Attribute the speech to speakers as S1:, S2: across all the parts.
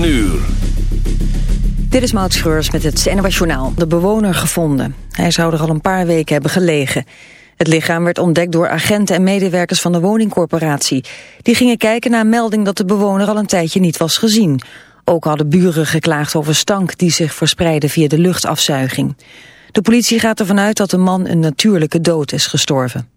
S1: 9 uur.
S2: Dit is Maud Schreurs met het NOS Journaal. De bewoner gevonden. Hij zou er al een paar weken hebben gelegen. Het lichaam werd ontdekt door agenten en medewerkers van de woningcorporatie. Die gingen kijken naar een melding dat de bewoner al een tijdje niet was gezien. Ook hadden buren geklaagd over stank die zich verspreidde via de luchtafzuiging. De politie gaat ervan uit dat de man een natuurlijke dood is gestorven.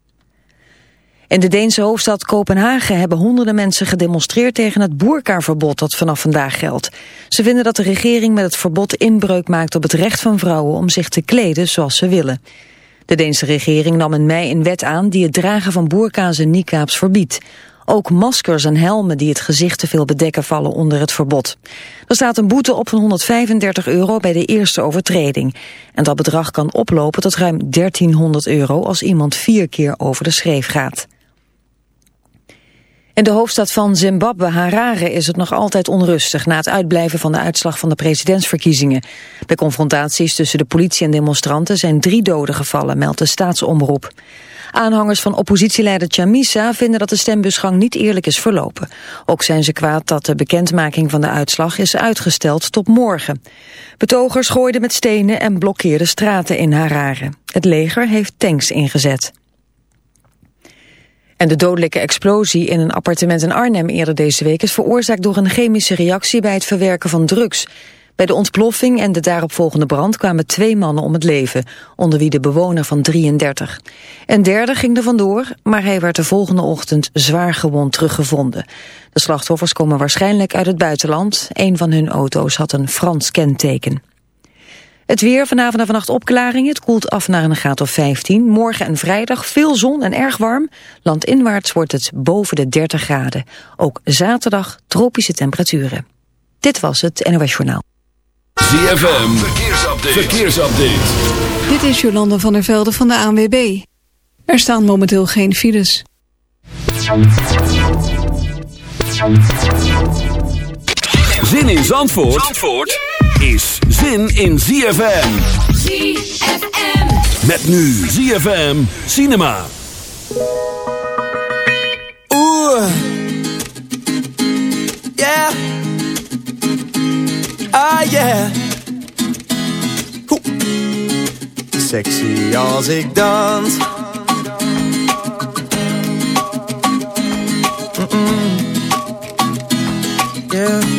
S2: In de Deense hoofdstad Kopenhagen hebben honderden mensen gedemonstreerd tegen het boerkaverbod dat vanaf vandaag geldt. Ze vinden dat de regering met het verbod inbreuk maakt op het recht van vrouwen om zich te kleden zoals ze willen. De Deense regering nam in mei een wet aan die het dragen van boerka's en niqabs verbiedt. Ook maskers en helmen die het gezicht te veel bedekken vallen onder het verbod. Er staat een boete op van 135 euro bij de eerste overtreding. En dat bedrag kan oplopen tot ruim 1300 euro als iemand vier keer over de schreef gaat. In de hoofdstad van Zimbabwe, Harare, is het nog altijd onrustig... na het uitblijven van de uitslag van de presidentsverkiezingen. Bij confrontaties tussen de politie en demonstranten zijn drie doden gevallen, meldt de staatsomroep. Aanhangers van oppositieleider Chamisa vinden dat de stembusgang niet eerlijk is verlopen. Ook zijn ze kwaad dat de bekendmaking van de uitslag is uitgesteld tot morgen. Betogers gooiden met stenen en blokkeerden straten in Harare. Het leger heeft tanks ingezet. En de dodelijke explosie in een appartement in Arnhem eerder deze week is veroorzaakt door een chemische reactie bij het verwerken van drugs. Bij de ontploffing en de daaropvolgende brand kwamen twee mannen om het leven, onder wie de bewoner van 33. Een derde ging er vandoor, maar hij werd de volgende ochtend zwaar gewond teruggevonden. De slachtoffers komen waarschijnlijk uit het buitenland. Een van hun auto's had een Frans kenteken. Het weer vanavond en vannacht opklaringen. Het koelt af naar een graad of 15. Morgen en vrijdag veel zon en erg warm. Landinwaarts wordt het boven de 30 graden. Ook zaterdag tropische temperaturen. Dit was het NOS Journaal.
S1: ZFM, verkeersupdate. verkeersupdate.
S3: Dit is Jolanda van der Velde van de ANWB. Er staan momenteel geen files.
S1: Zin in Zandvoort? Zandvoort? Is zin in ZFM.
S4: ZFM.
S1: Met nu ZFM Cinema.
S5: Oeh. Yeah. Ah yeah. Oeh. Sexy als ik dans. Mm -mm. Yeah.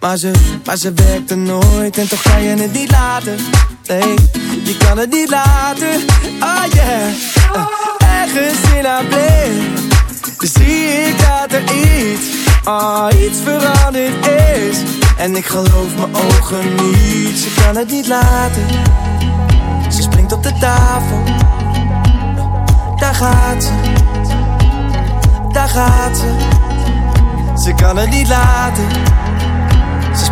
S5: Maar ze, maar ze werkte nooit en toch kan je het niet laten. Nee, je kan het niet laten. Oh yeah. Uh, ergens in haar blik. zie ik dat er iets, oh, iets veranderd is. En ik geloof mijn ogen niet. Ze kan het niet laten. Ze springt op de tafel. Daar gaat ze. Daar gaat ze ze kan het niet laten.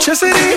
S5: electricity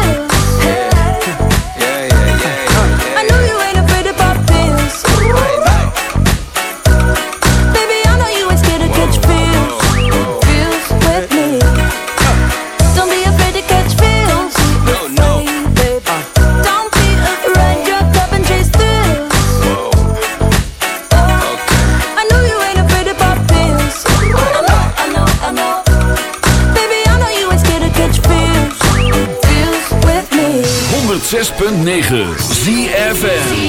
S1: ZFM.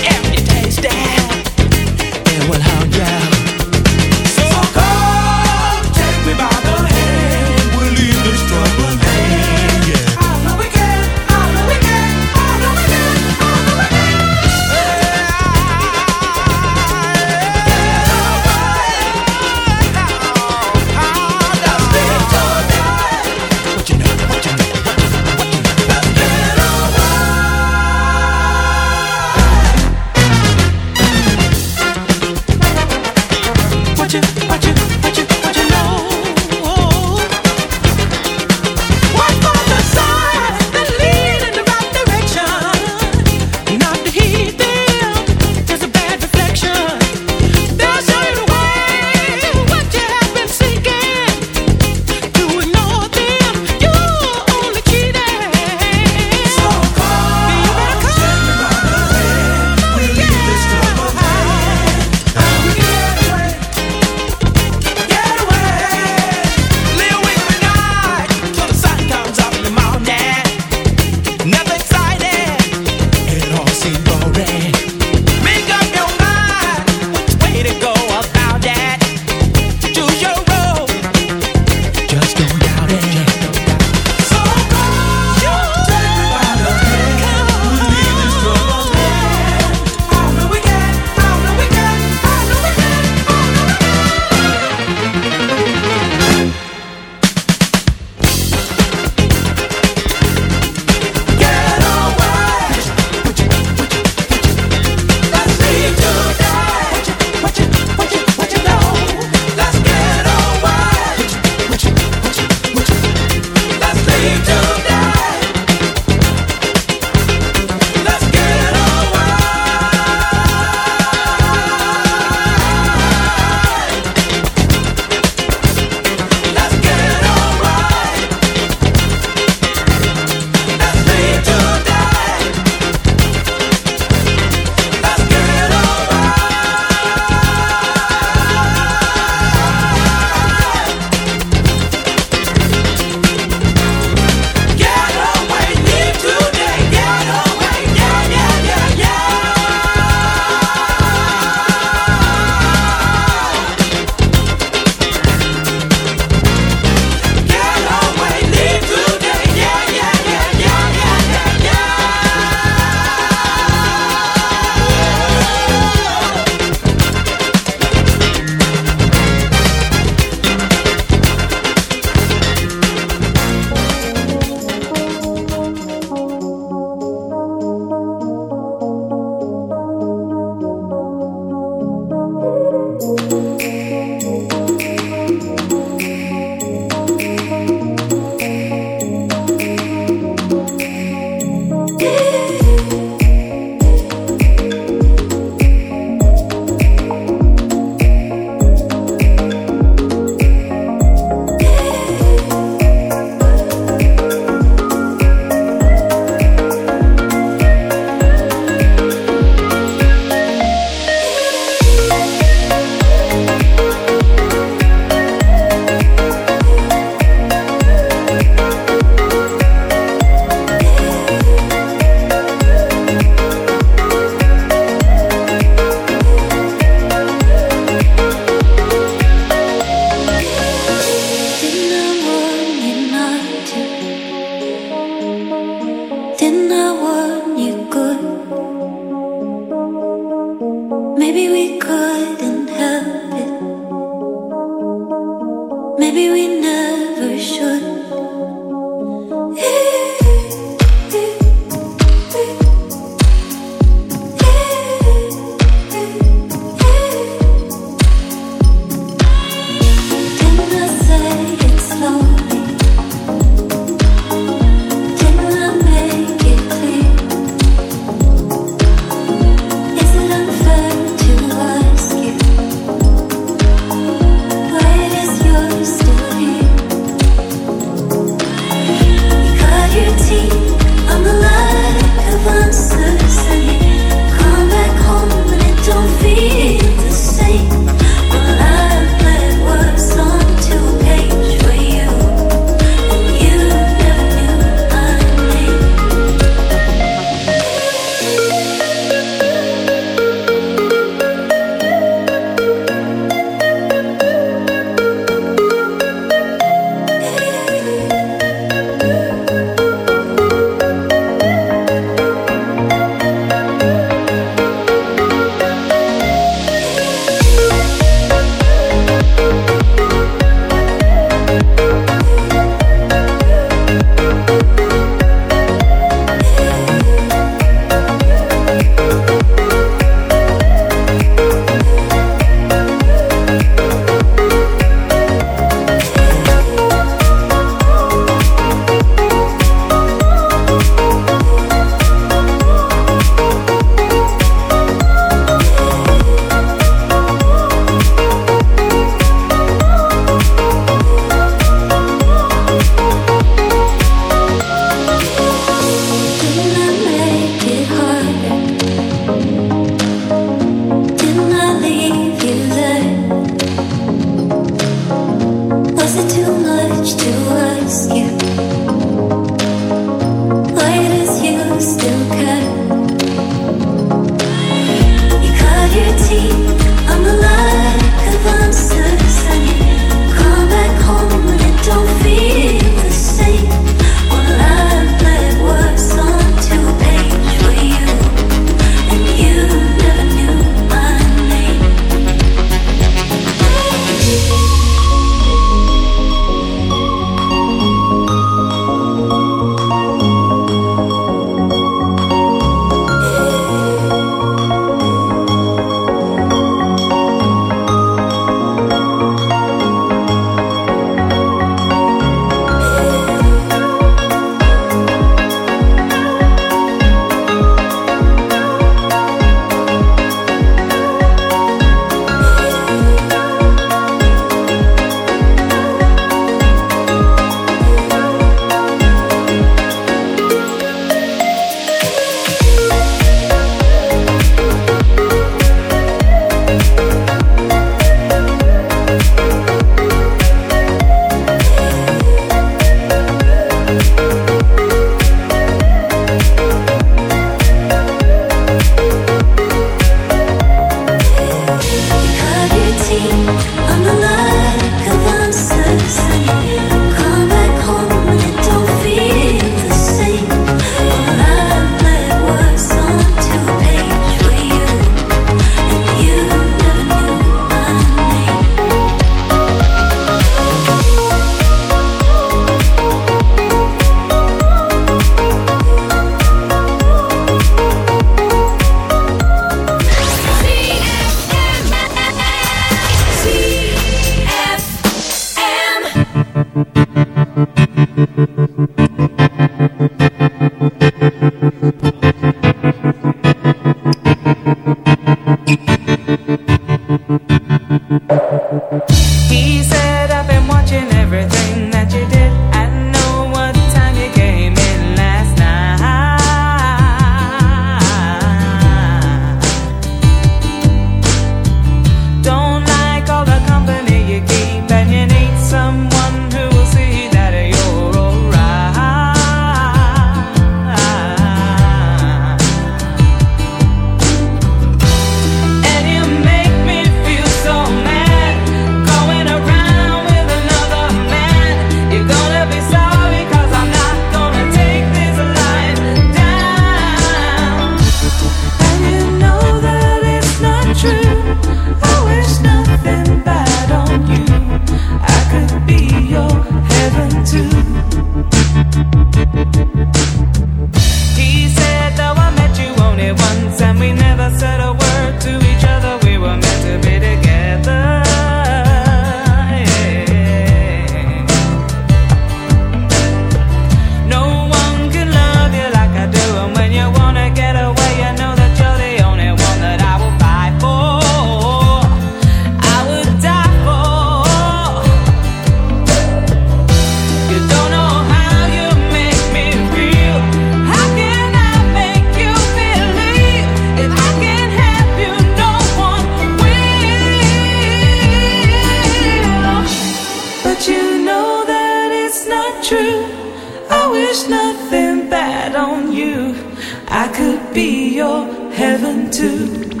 S6: your heaven too.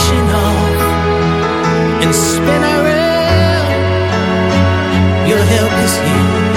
S7: off and spin around. You'll help us here.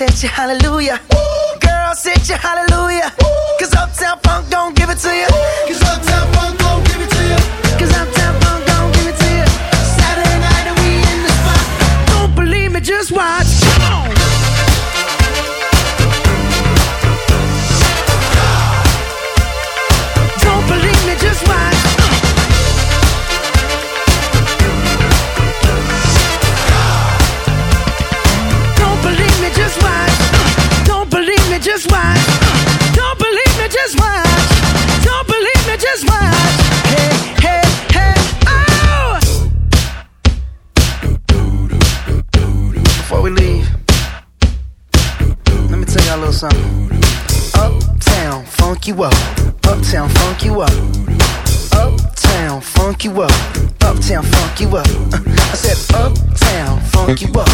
S5: sit you
S8: hallelujah. Ooh, girl, sit you hallelujah. up. Uptown funk you up. Uptown funk you up. Uptown funk you up. Uh, I said uptown funk you up.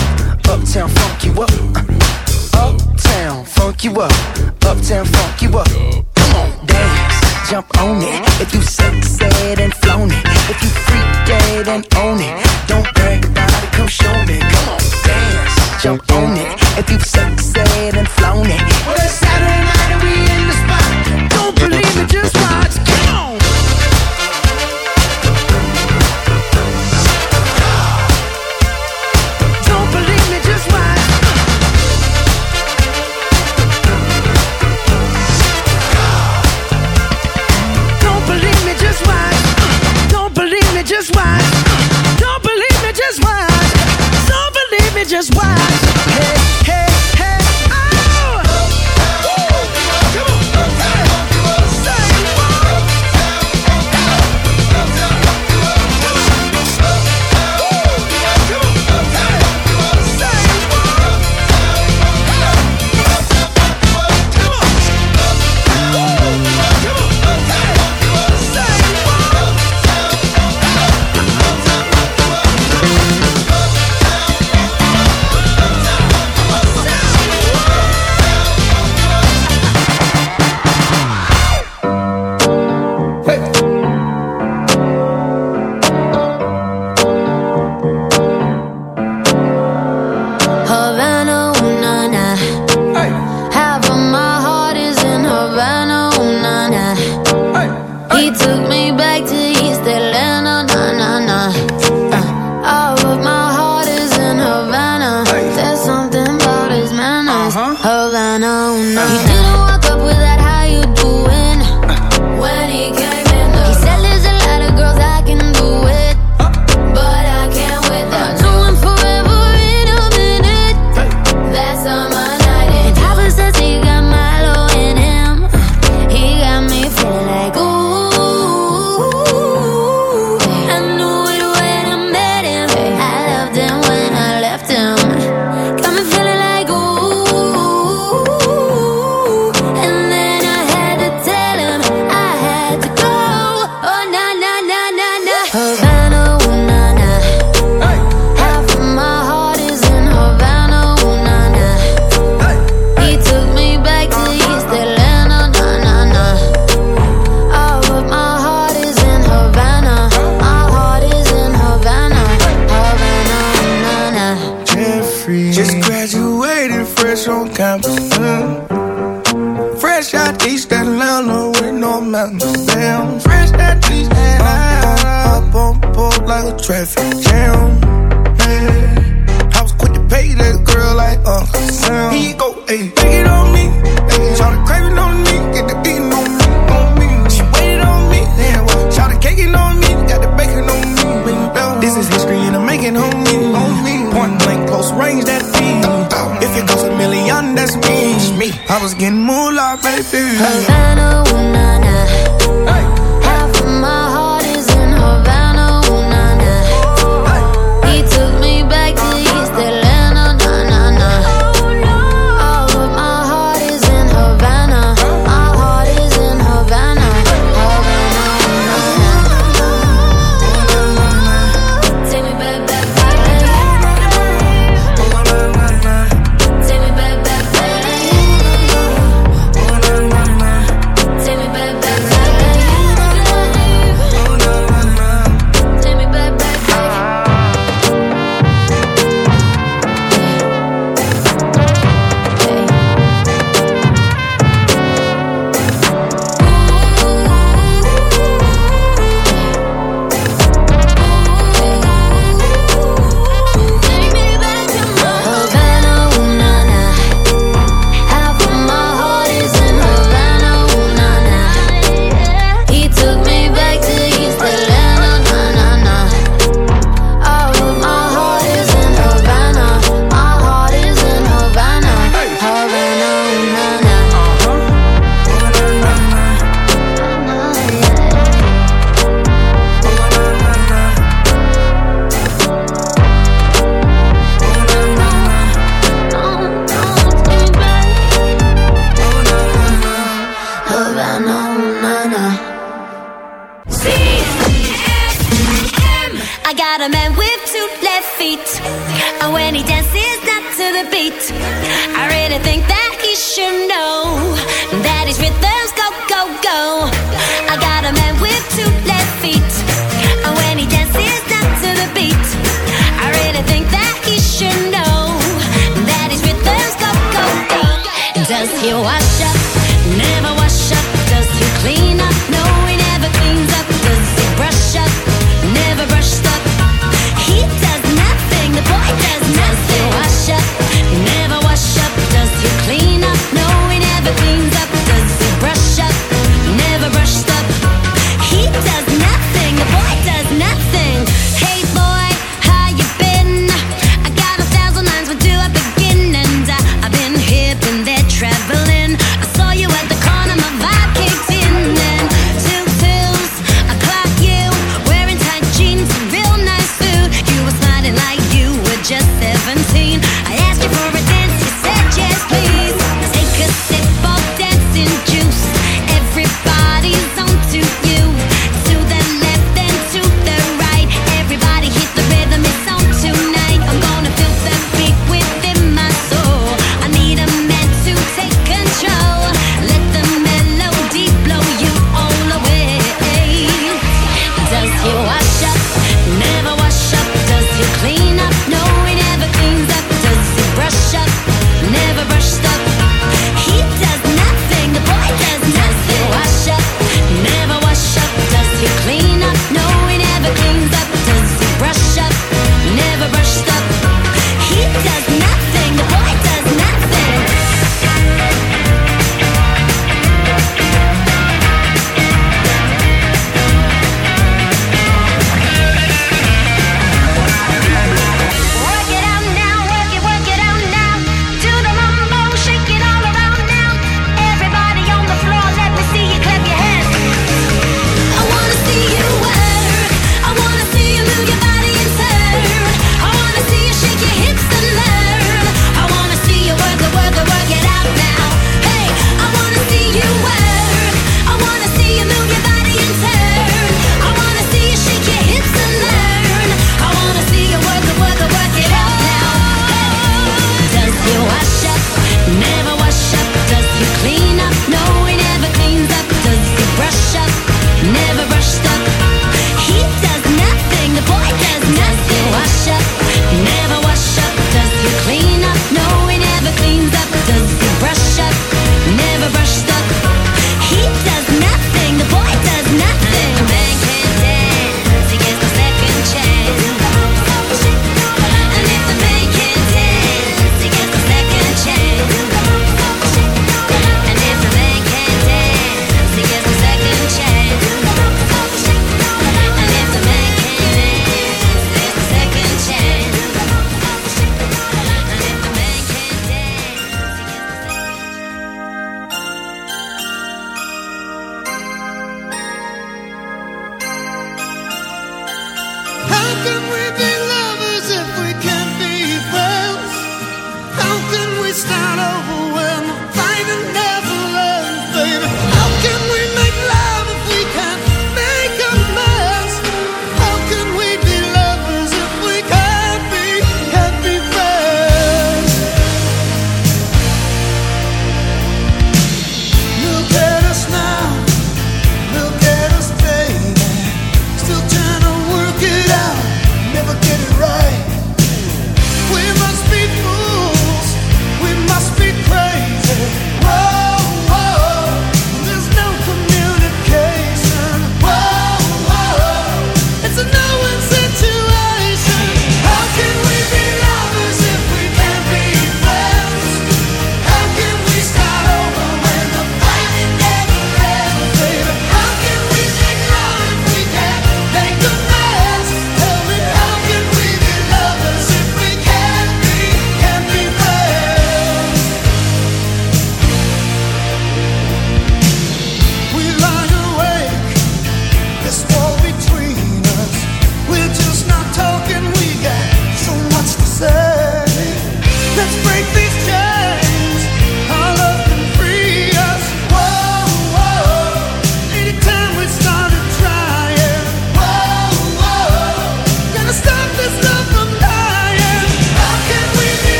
S8: Uptown funk you up. Uh, uptown funk you up. Uptown funk you up. Come on, dance, jump on it. If you sexed and flown it, if you freaked dead and
S5: own it, don't brag about it. Come show me. Come on, dance, jump on it. If you sexed and flown it.
S8: What is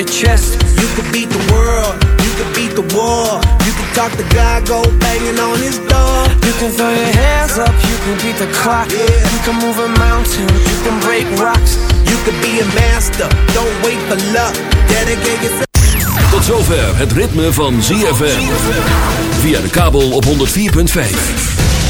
S9: your chest. You could beat the world, you could beat the war. You could talk the guy, go banging on his door. You can throw your hands up, you can beat the clock. Yeah. You can move a mountain, you
S8: can break rocks. You could be a master, don't wait for luck. Dedicate yourself. Tot
S1: zover het ritme van ZFM. Via de kabel op 104.5.